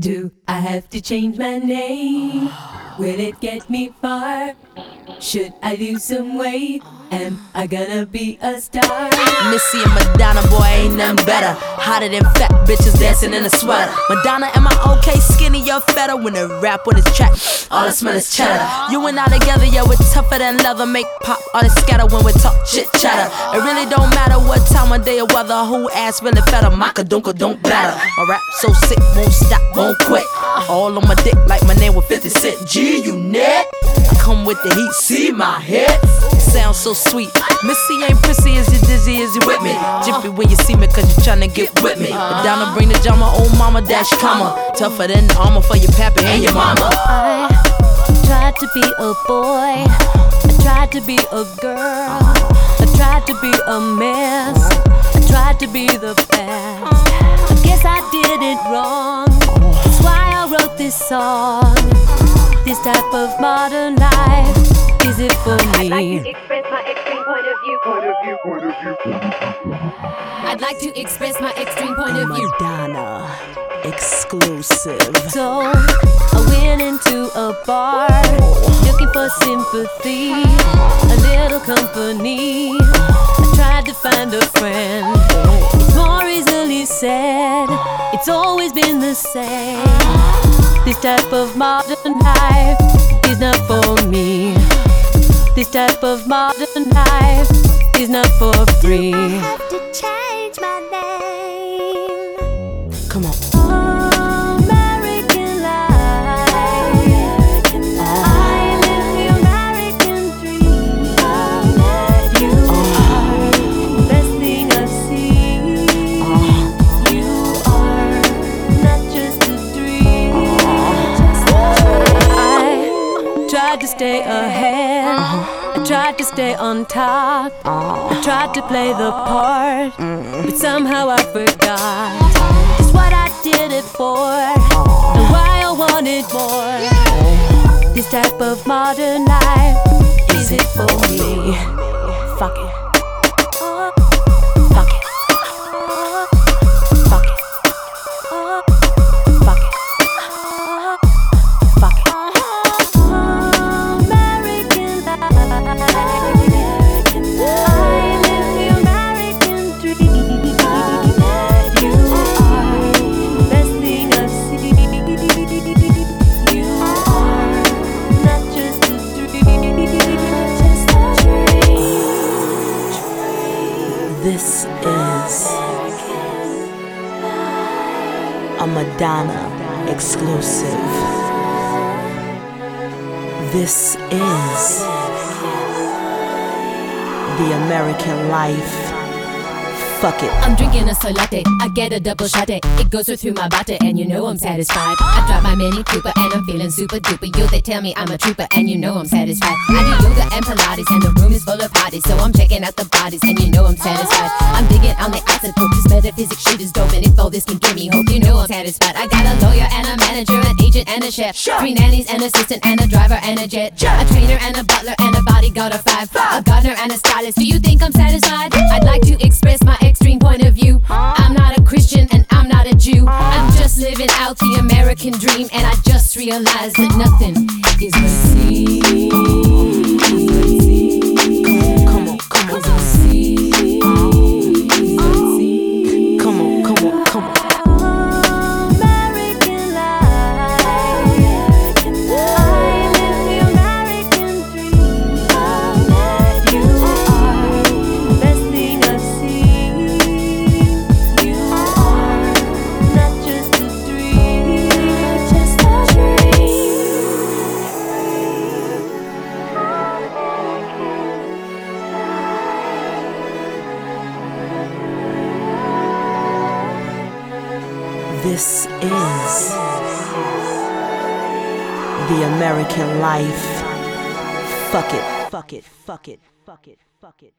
Do I have to change my name? Will it get me far? Should I lose some weight? Am I gonna be a star? Missy and Madonna, boy, ain't nothing better. Hotter than fat bitches dancing in a sweater. Madonna, am I okay? Skinny, you're fatter. When the rap on this track, all I smell is cheddar. You and I together, yeah, we're tougher than leather. Make pop, all the scatter when we talk chit chatter. It really don't matter what time of day or weather. Who ass really fatter? My kadunka don't batter. My rap so sick, won't stop, won't quit. All on my dick like my name was 50 Cent. G unit. I come with the heat, see my head. Sounds so sweet. Missy ain't prissy, is you dizzy, is you with me? Jiffy when you see me, cause you tryna get with me. But down to bring the drama, old mama dash comma. Tougher than the armor for your pappy and your mama. I tried to be a boy. I tried to be a girl. I tried to be a mess. I tried to be the best. I guess I did it wrong. That's why I wrote this song. This type of modern life is it for me? I'd like to express my extreme point of view. Point of view, point of view. I'd like to express my extreme point of view. Madonna, exclusive. So I went into a bar looking for sympathy, a little company. I tried to find a friend. It's more easily said, it's always been the same. This type of modern life is not for me. This type of modern life is not for free. Tried to stay ahead. Uh-huh. I tried to stay on top. I tried to play the part, but somehow I forgot. It's what I did it for, and why I wanted more. This type of modern life is it for me? Fuck it. A Madonna exclusive. This is the American life. Fuck it. I'm drinking a soy latte. I get a double shot. It It goes right through my body, and you know I'm satisfied. I drop my Mini Cooper, and I'm feeling super duper. You they tell me I'm a trooper, and you know I'm satisfied. I do yoga and Pilates, and the room is full of hotties, so I'm checking out the bodies, and you know I'm satisfied. I'm digging on the isotopes. This metaphysics shit is dope, and if all this can give me hope, you know I'm satisfied. I got a lawyer and a manager, an agent and a chef, three nannies, an assistant, and a driver and a jet, a trainer and a butler and a bodyguard of five, a gardener and a stylist. Do you think I'm satisfied? I'd like to express my extreme point of view. I'm not a Christian and I'm not a Jew. I'm just living out the American dream, and I just realized that nothing is what This is the American life. Fuck it. Fuck it. Fuck it. Fuck it. Fuck it.